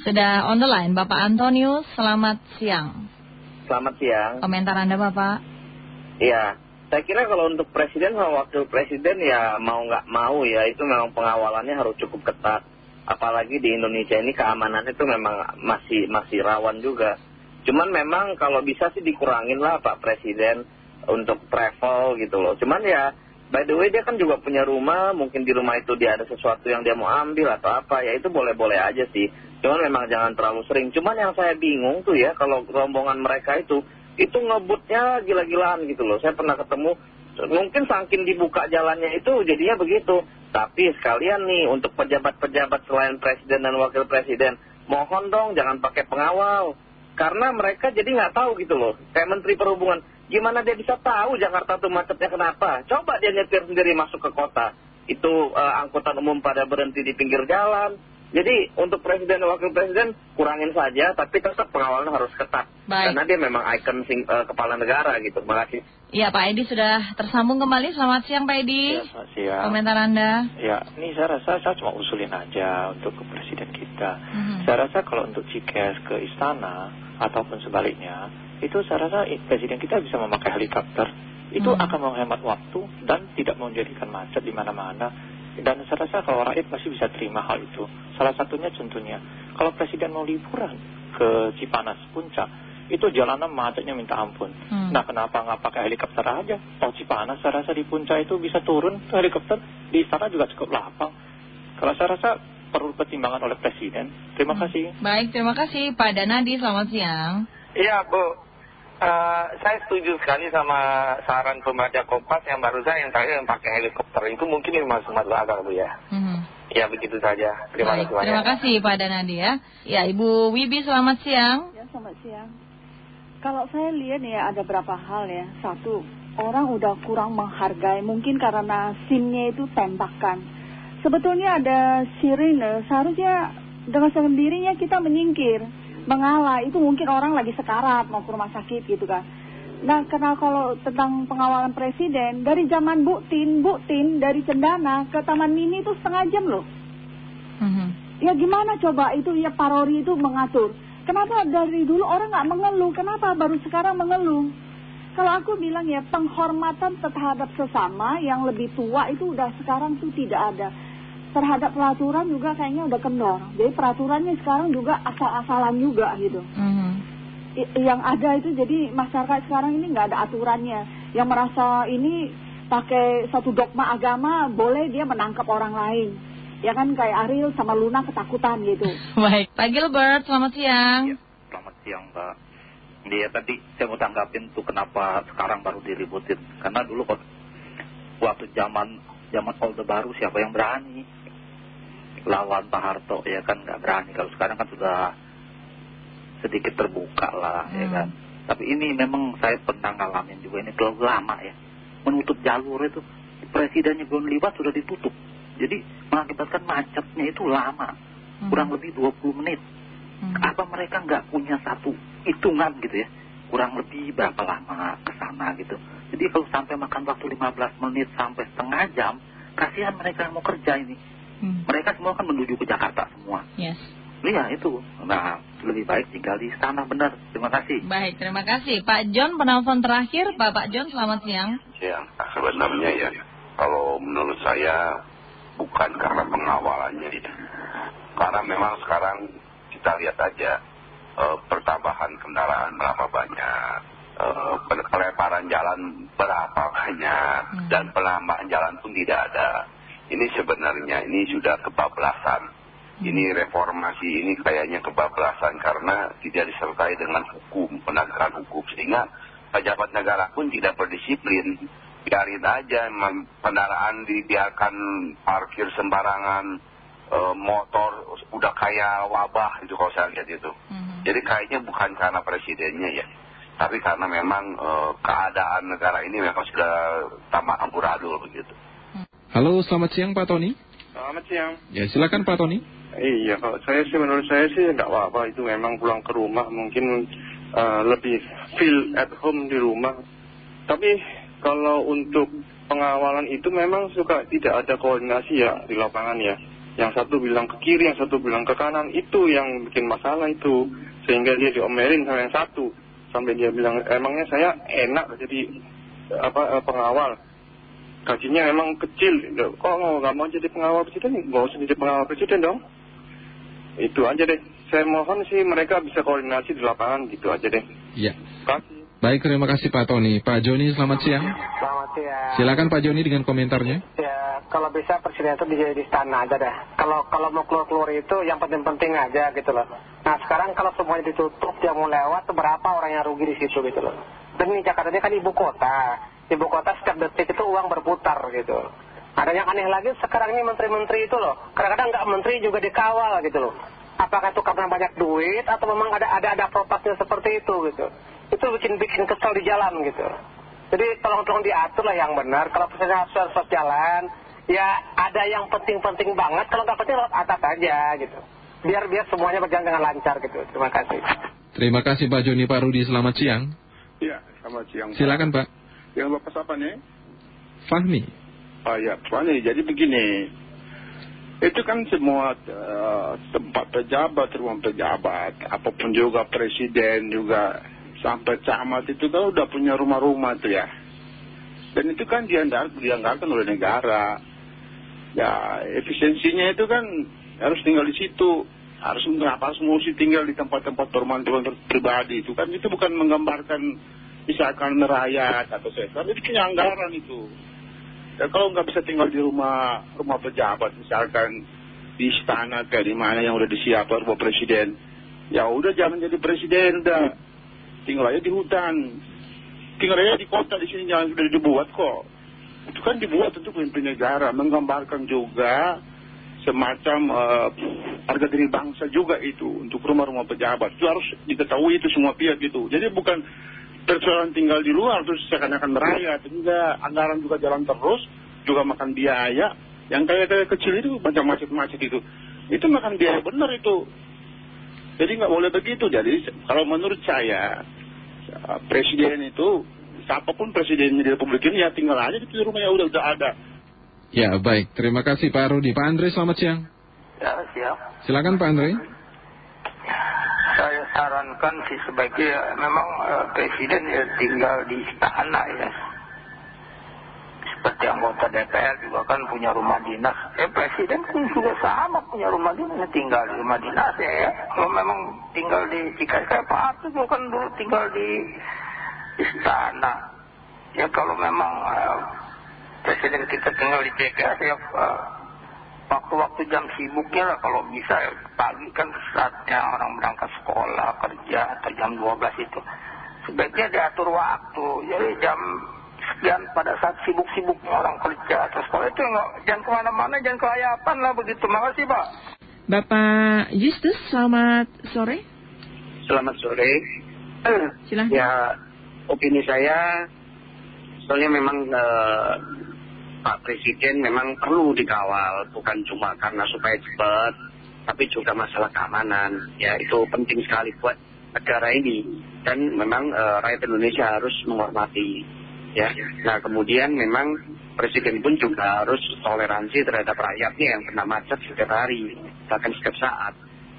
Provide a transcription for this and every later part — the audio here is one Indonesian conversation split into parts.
Sudah on the line, Bapak Antonius, selamat siang. Selamat siang. Komentar Anda, Bapak? Iya, saya kira kalau untuk presiden sama wakil presiden ya mau nggak mau ya itu memang pengawalannya harus cukup ketat. Apalagi di Indonesia ini keamanan itu memang masih masih rawan juga. Cuman memang kalau bisa sih dikurangin lah Pak Presiden untuk travel gitu loh. Cuman ya by the way dia kan juga punya rumah, mungkin di rumah itu dia ada sesuatu yang dia mau ambil atau apa, ya itu boleh-boleh aja sih. Cuman memang jangan terlalu sering. Cuman yang saya bingung tuh ya kalau rombongan mereka itu, itu ngebutnya gila-gilaan gitu loh. Saya pernah ketemu, mungkin saking dibuka jalannya itu jadinya begitu. Tapi sekalian nih untuk pejabat-pejabat selain presiden dan wakil presiden, mohon dong jangan pakai pengawal. Karena mereka jadi nggak tahu gitu loh. Kayak Menteri Perhubungan, gimana dia bisa tahu Jakarta tuh macetnya kenapa? Coba dia nyetir sendiri masuk ke kota. Itu eh, angkutan umum pada berhenti di pinggir jalan jadi untuk presiden dan wakil presiden kurangin saja, tapi tetap pengawalan harus ketat. Baik. Karena dia memang ikon uh, kepala negara gitu. Terima kasih. Iya Pak Edi sudah tersambung kembali. Selamat siang Pak Edi. Ya, selamat siang. Komentar Anda. Ya, ini saya rasa saya cuma usulin aja untuk ke presiden kita. Mhm. Saya rasa kalau untuk Cikes ke istana ataupun sebaliknya, itu saya rasa presiden kita bisa memakai helikopter. Itu Hmm. akan menghemat waktu dan tidak menjadikan macet di mana-mana. Dan saya rasa kalau rakyat masih bisa terima hal itu. Salah satunya contohnya, kalau presiden mau liburan ke Cipanas Puncak, itu jalanan macetnya minta ampun. Hmm. Nah kenapa nggak pakai helikopter aja? Tol Cipanas saya rasa di Puncak itu bisa turun ke helikopter. Di istana juga cukup lapang. Kalau saya rasa perlu pertimbangan oleh presiden. Terima Hmm. kasih. Baik, terima kasih Pak Danadi. Selamat siang. Iya Bu, saya setuju sekali sama saran pembaca Kompas yang barusan yang terakhir yang pakai helikopter itu mungkin yang masuk masuk akal Bu ya. Mhm. Ya begitu saja. Terima Baik, kasih banyak. terima kasih Pak Danadi ya. Ya Ibu Wibi selamat siang. Ya, selamat siang. Kalau saya lihat ya ada berapa hal ya. Satu, orang udah kurang menghargai mungkin karena SIM-nya itu tembakan. Sebetulnya ada sirine, seharusnya dengan sendirinya kita menyingkir, mengalah. Itu mungkin orang lagi sekarat mau ke rumah sakit gitu kan. Nah, karena kalau tentang pengawalan presiden, dari zaman Bu Tin, Bu Tin dari Cendana ke Taman Mini itu setengah jam loh. Mhm. Ya gimana coba itu ya parori itu mengatur. Kenapa dari dulu orang nggak mengeluh? Kenapa baru sekarang mengeluh? Kalau aku bilang ya penghormatan terhadap sesama yang lebih tua itu udah sekarang tuh tidak ada. Terhadap peraturan juga kayaknya udah kendor. Jadi peraturannya sekarang juga asal-asalan juga gitu. Mhm. I- yang ada itu jadi masyarakat sekarang ini nggak ada aturannya. Yang merasa ini pakai satu dogma agama boleh dia menangkap orang lain. Ya kan kayak Ariel sama Luna ketakutan gitu. Baik, Pak Gilbert selamat siang. Ya, selamat siang Mbak. Dia tadi saya mau tanggapin tuh kenapa sekarang baru diributin. Karena dulu waktu zaman zaman Orde Baru siapa yang berani lawan Pak Harto ya kan nggak berani. Kalau sekarang kan sudah sedikit terbuka lah ya Hmm. kan. Tapi ini memang saya pernah ngalamin juga ini terlalu lama ya. Menutup jalur itu presidennya belum libat sudah ditutup. Jadi mengakibatkan macetnya itu lama. Mhm. Kurang lebih 20 menit. Mhm. Apa mereka nggak punya satu hitungan gitu ya? Kurang lebih berapa lama ke sana gitu. Jadi kalau sampai makan waktu 15 menit sampai setengah jam, kasihan mereka yang mau kerja ini. Hmm. Mereka semua kan menuju ke Jakarta semua. Yes. Iya itu. Nah, lebih baik tinggal di sana benar. Terima kasih. Baik, terima kasih. Pak John penelpon terakhir. Bapak John selamat siang. Ya, sebenarnya ya, kalau menurut saya bukan karena pengawalannya ya. Karena memang sekarang kita lihat aja eh, pertambahan kendaraan berapa banyak, eh, pe- pelebaran jalan berapa banyak, Hmm. dan penambahan jalan pun tidak ada. Ini sebenarnya ini sudah kebablasan. Ini reformasi ini kayaknya kebablasan karena tidak disertai dengan hukum, penegakan hukum. Sehingga pejabat negara pun tidak berdisiplin. Biarin aja kendaraan dibiarkan parkir sembarangan, eh, motor udah kayak wabah itu kalau saya lihat itu. Mhm. Jadi kayaknya bukan karena presidennya ya. Tapi karena memang eh, keadaan negara ini memang sudah tambah amburadul begitu. Halo, selamat siang Pak Tony. Selamat siang. Ya, silakan Pak Tony. Iya, kalau saya sih menurut saya sih nggak apa-apa itu memang pulang ke rumah mungkin eh, lebih feel at home di rumah. Tapi kalau untuk pengawalan itu memang suka tidak ada koordinasi ya di lapangan ya. yang satu bilang ke kiri, yang satu bilang ke kanan, itu yang bikin masalah itu. Sehingga dia diomelin sama yang satu. Sampai dia bilang, emangnya saya enak jadi apa eh, pengawal. Gajinya emang kecil. Kok nggak mau jadi pengawal presiden? Nggak usah jadi pengawal presiden dong. Itu aja deh. Saya mohon sih mereka bisa koordinasi di lapangan gitu aja deh. Ya. Kasih. Baik, terima kasih Pak Tony. Pak Joni, selamat siang. Selamat siang. Silakan Pak Joni dengan komentarnya. Ya, kalau bisa presiden itu bisa di istana aja deh. Kalau kalau mau keluar-keluar itu yang penting-penting aja gitu loh. Nah sekarang kalau semuanya ditutup, dia mau lewat, berapa orang yang rugi di situ gitu loh. Dan ini Jakarta ini kan ibu kota. Ibu kota setiap detik itu uang berputar gitu. Ada yang aneh lagi sekarang ini menteri-menteri itu loh. Kadang-kadang nggak menteri juga dikawal gitu loh. Apakah itu karena banyak duit atau memang ada ada ada propasnya seperti itu gitu. Itu bikin bikin kesel di jalan gitu. Jadi tolong-tolong diatur lah yang benar. Kalau misalnya harus harus jalan, ya ada yang penting-penting banget. Kalau nggak penting lewat atas aja gitu. Biar biar semuanya berjalan dengan lancar gitu. Terima kasih. Terima kasih Pak Joni Pak Rudi, selamat siang. Ya, selamat siang. Pak. Silakan Pak. Yang Bapak siapa nih? Fahmi. Oh ya, nih, jadi begini. Itu kan semua eh, tempat pejabat, rumah pejabat, apa pun juga presiden juga sampai camat itu kan udah punya rumah-rumah tuh ya. Dan itu kan diandalkan, dianggarkan oleh negara. Ya, efisiensinya itu kan harus tinggal di situ. Harus kenapa harus mesti tinggal di tempat-tempat perumahan pribadi itu kan itu bukan menggambarkan misalkan rakyat atau sektor itu punya anggaran itu. Ya, kalau nggak bisa tinggal di rumah rumah pejabat misalkan di istana kayak di mana yang udah disiapkan rumah presiden, ya udah jangan jadi presiden udah tinggal aja di hutan, tinggal aja di kota di sini jangan sudah dibuat kok. Itu kan dibuat untuk pemimpin negara, menggambarkan juga semacam uh, harga diri bangsa juga itu untuk rumah-rumah pejabat. Itu harus diketahui itu semua pihak itu. Jadi bukan persoalan tinggal di luar terus seakan-akan merayat. Enggak, anggaran juga jalan terus, juga makan biaya. Yang kayak-kayak kecil itu macam macet-macet itu. Itu makan biaya benar itu. Jadi nggak boleh begitu. Jadi kalau menurut saya, presiden itu, siapa pun presiden di Republik ini ya tinggal aja di rumahnya udah udah ada. Ya, baik. Terima kasih Pak Rudi. Pak Andre, selamat siang. Ya, siap. Silakan Pak Andre. Sarankan sih sebaiknya memang eh, presiden ya tinggal di istana ya. Seperti anggota DPR juga kan punya rumah dinas. Eh presiden kan juga sama punya rumah dinas, tinggal di rumah dinas ya. Kalau memang tinggal di jika saya Harto juga kan dulu tinggal di istana. Ya kalau memang eh, presiden kita tinggal di TPS ya waktu-waktu jam sibuknya lah kalau bisa pagi kan saatnya orang berangkat sekolah kerja atau jam 12 itu sebaiknya diatur waktu jadi jam sekian pada saat sibuk-sibuknya orang kerja atau sekolah itu nggak jangan ke mana-mana jangan kelayapan lah begitu makasih pak Bapak Justus, selamat sore. Selamat sore. Silahkan. Ya, opini saya, soalnya memang eh, Pak Presiden memang perlu dikawal, bukan cuma karena supaya cepat, tapi juga masalah keamanan. Ya, itu penting sekali buat negara ini. Dan memang eh, rakyat Indonesia harus menghormati. Ya, nah kemudian memang Presiden pun juga harus toleransi terhadap rakyatnya yang kena macet setiap hari, bahkan setiap saat.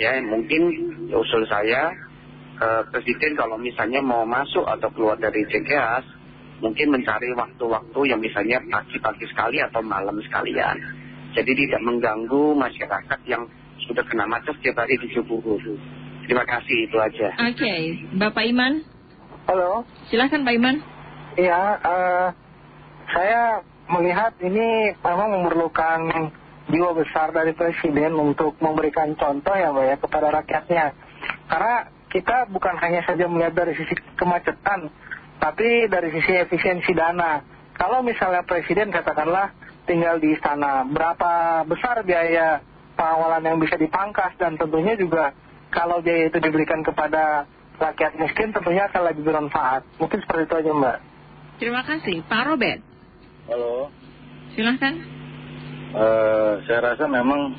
Ya, mungkin usul saya, eh, Presiden kalau misalnya mau masuk atau keluar dari CKS, mungkin mencari waktu-waktu yang misalnya pagi-pagi sekali atau malam sekalian. Jadi tidak mengganggu masyarakat yang sudah kena macet setiap hari di Cibubur. Terima kasih, itu aja. Oke, Bapak Iman. Halo. Silahkan Pak Iman. Iya, eh, saya melihat ini memang memerlukan jiwa besar dari presiden untuk memberikan contoh ya Mbak ya kepada rakyatnya. Karena kita bukan hanya saja melihat dari sisi kemacetan, tapi dari sisi efisiensi dana. Kalau misalnya presiden katakanlah tinggal di istana, berapa besar biaya pengawalan yang bisa dipangkas dan tentunya juga kalau biaya itu diberikan kepada rakyat miskin tentunya akan lebih bermanfaat. Mungkin seperti itu aja Mbak. Terima kasih. Pak Robert, Halo, silahkan. Eh, saya rasa memang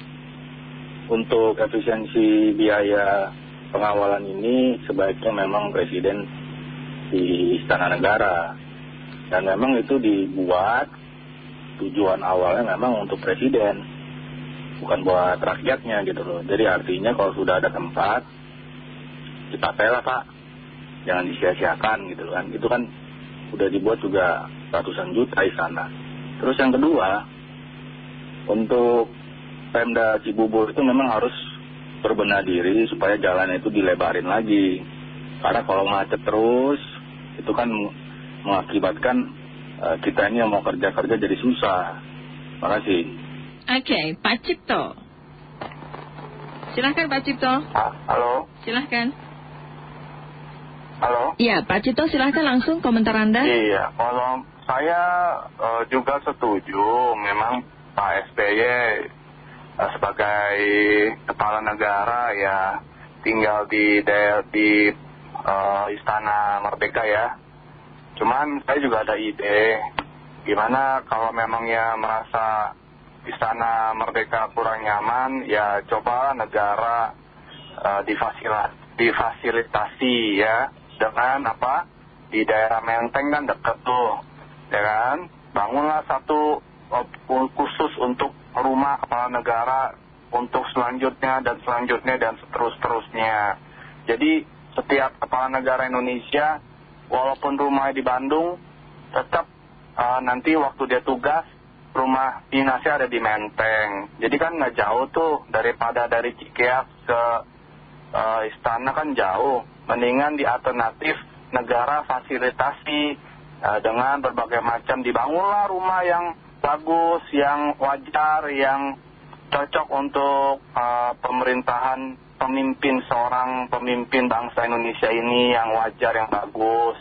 untuk efisiensi biaya pengawalan ini sebaiknya memang presiden di istana negara dan memang itu dibuat tujuan awalnya memang untuk presiden bukan buat rakyatnya gitu loh. Jadi artinya kalau sudah ada tempat, dipakailah Pak. Jangan disia-siakan gitu kan. Itu kan udah dibuat juga ratusan juta di sana. Terus yang kedua, untuk Pemda Cibubur itu memang harus berbenah diri supaya jalan itu dilebarin lagi. Karena kalau macet terus, itu kan mengakibatkan eh, kita ini yang mau kerja-kerja jadi susah. Makasih. Oke, Pak Cipto. Silahkan Pak Cipto. Halo, Silahkan. halo. Iya, Pak Cipto silahkan langsung komentar Anda. Iya, kalau saya eh, juga setuju memang Pak SBY eh, sebagai kepala negara ya tinggal di daerah di Istana Merdeka ya. Cuman saya juga ada ide, gimana kalau memangnya merasa Istana Merdeka kurang nyaman, ya coba negara eh, difasila- difasilitasi ya. Dengan apa? Di daerah Menteng kan deket tuh ya kan? Bangunlah satu eh, khusus untuk rumah kepala negara untuk selanjutnya dan selanjutnya dan seterus-terusnya. Jadi setiap kepala negara Indonesia walaupun rumahnya di Bandung tetap eh, nanti waktu dia tugas rumah dinasnya ada di Menteng. Jadi kan nggak jauh tuh daripada dari Cikeas ke eh, istana kan jauh. Mendingan di alternatif negara fasilitasi eh, dengan berbagai macam dibangunlah rumah yang bagus, yang wajar, yang cocok untuk pemerintahan pemimpin seorang pemimpin bangsa Indonesia ini yang wajar, yang bagus.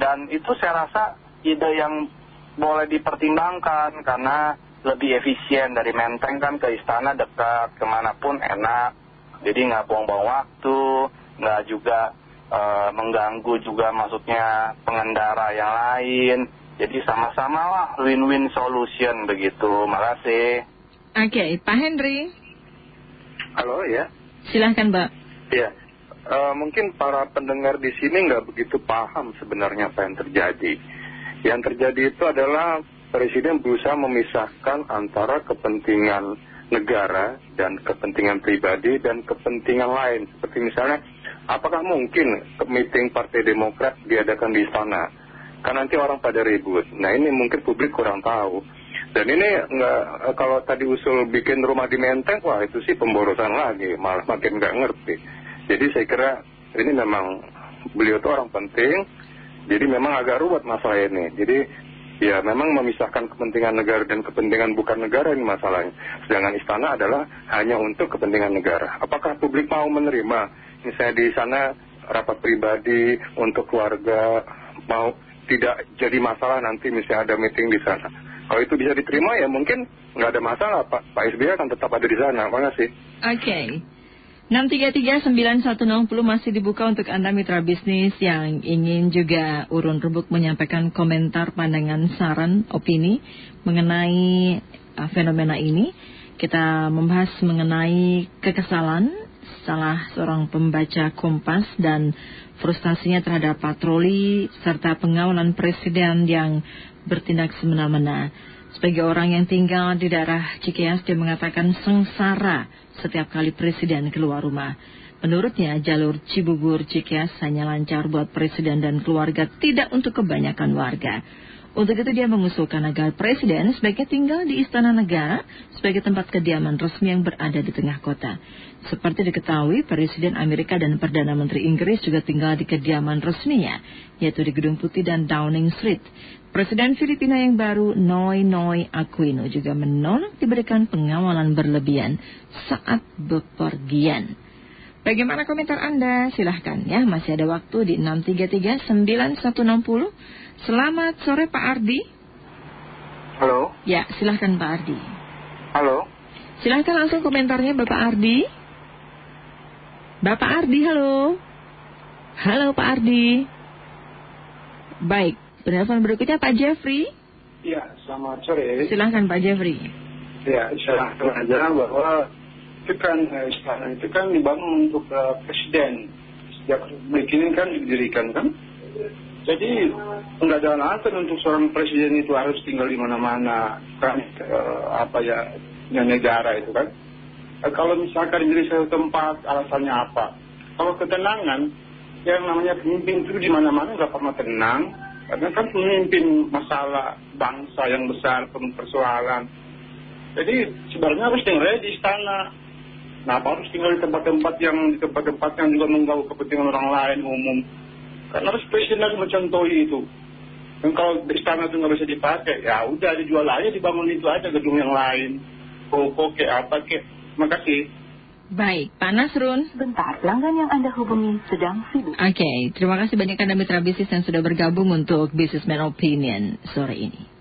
Dan itu saya rasa ide yang boleh dipertimbangkan karena lebih efisien dari Menteng kan ke istana dekat, ke mana pun enak. Jadi nggak buang-buang waktu, nggak juga eh, mengganggu juga maksudnya pengendara yang lain. Jadi sama-sama lah win-win solution begitu. Makasih. Oke, Pak Henry. Halo ya. Silahkan, Pak. Ya, mungkin para pendengar di sini nggak begitu paham sebenarnya apa yang terjadi. Yang terjadi itu adalah Presiden berusaha memisahkan antara kepentingan negara dan kepentingan pribadi dan kepentingan lain. Seperti misalnya, apakah mungkin meeting Partai Demokrat diadakan di istana? Kan nanti orang pada ribut. Nah ini mungkin publik kurang tahu. Dan ini nggak, kalau tadi usul bikin rumah di Menteng, wah itu sih pemborosan lagi, malah makin nggak ngerti. Jadi saya kira ini memang beliau itu orang penting, jadi memang agak ruwet masalah ini. Jadi ya memang memisahkan kepentingan negara dan kepentingan bukan negara ini masalahnya. Sedangkan istana adalah hanya untuk kepentingan negara. Apakah publik mau menerima? Misalnya di sana rapat pribadi untuk keluarga mau tidak jadi masalah nanti misalnya ada meeting di sana. Kalau itu bisa diterima ya mungkin nggak ada masalah Pak. Pak SBY akan tetap ada di sana. Terima kasih. Oke. 633-9160 masih dibuka untuk Anda mitra bisnis yang ingin juga urun rebuk menyampaikan komentar, pandangan, saran, opini mengenai uh, fenomena ini. Kita membahas mengenai kekesalan salah seorang pembaca Kompas dan frustasinya terhadap patroli serta pengawalan presiden yang bertindak semena-mena. Sebagai orang yang tinggal di daerah Cikeas, dia mengatakan sengsara setiap kali presiden keluar rumah. Menurutnya, jalur Cibubur Cikeas hanya lancar buat presiden dan keluarga, tidak untuk kebanyakan warga. Untuk itu dia mengusulkan agar presiden sebaiknya tinggal di Istana Negara sebagai tempat kediaman resmi yang berada di tengah kota. Seperti diketahui, Presiden Amerika dan Perdana Menteri Inggris juga tinggal di kediaman resminya, yaitu di Gedung Putih dan Downing Street. Presiden Filipina yang baru, Noy Noy Aquino, juga menolak diberikan pengawalan berlebihan saat bepergian. Bagaimana komentar Anda? Silahkan ya, masih ada waktu di 633-9160. Selamat sore Pak Ardi. Halo. Ya, silahkan Pak Ardi. Halo. Silahkan langsung komentarnya Bapak Ardi. Bapak Ardi, halo. Halo Pak Ardi. Baik, penelpon berikutnya Pak Jeffrey. Ya, selamat sore. Silahkan Pak Jeffrey. Ya, saya aja bahwa itu kan eh, istana itu kan dibangun untuk eh, presiden. Sejak republik ini kan didirikan kan. Jadi nggak ada alasan untuk seorang presiden itu harus tinggal di mana-mana kan eh, apa ya negara itu kan. Eh, kalau misalkan diri satu tempat, alasannya apa? Kalau ketenangan, yang namanya pemimpin itu di mana-mana nggak pernah tenang, karena kan pemimpin masalah bangsa yang besar, persoalan. Jadi sebenarnya harus tinggal di istana. Nah, harus tinggal di tempat-tempat yang di tempat-tempat yang juga mengganggu kepentingan orang lain umum. Karena harus presiden harus mencontohi itu. Dan kalau di istana itu nggak bisa dipakai, ya udah dijual aja, dibangun itu aja gedung yang lain. Koko kayak apa kayak. Terima kasih. Baik, Pak Nasrun. Bentar, pelanggan yang Anda hubungi sedang sibuk. Oke, terima kasih banyak Anda mitra bisnis yang sudah bergabung untuk Businessman Opinion sore ini.